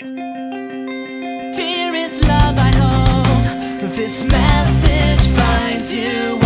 Dearest love, I hope this message finds you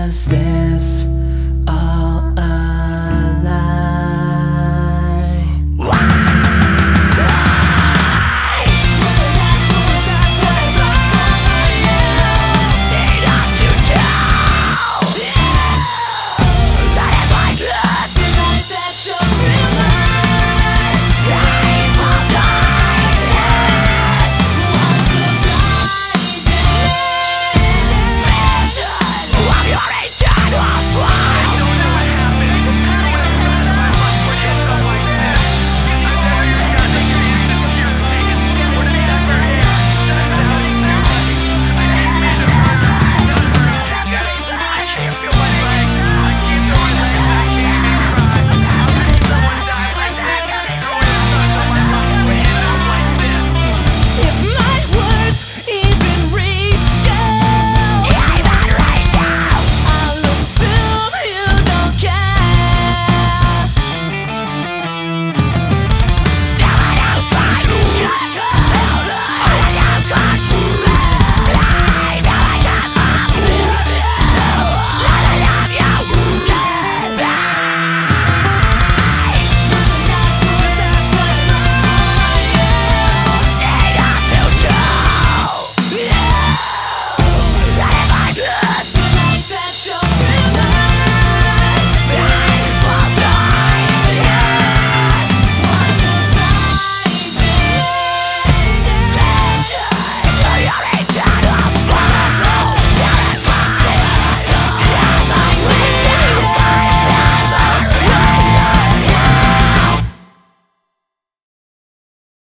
as this.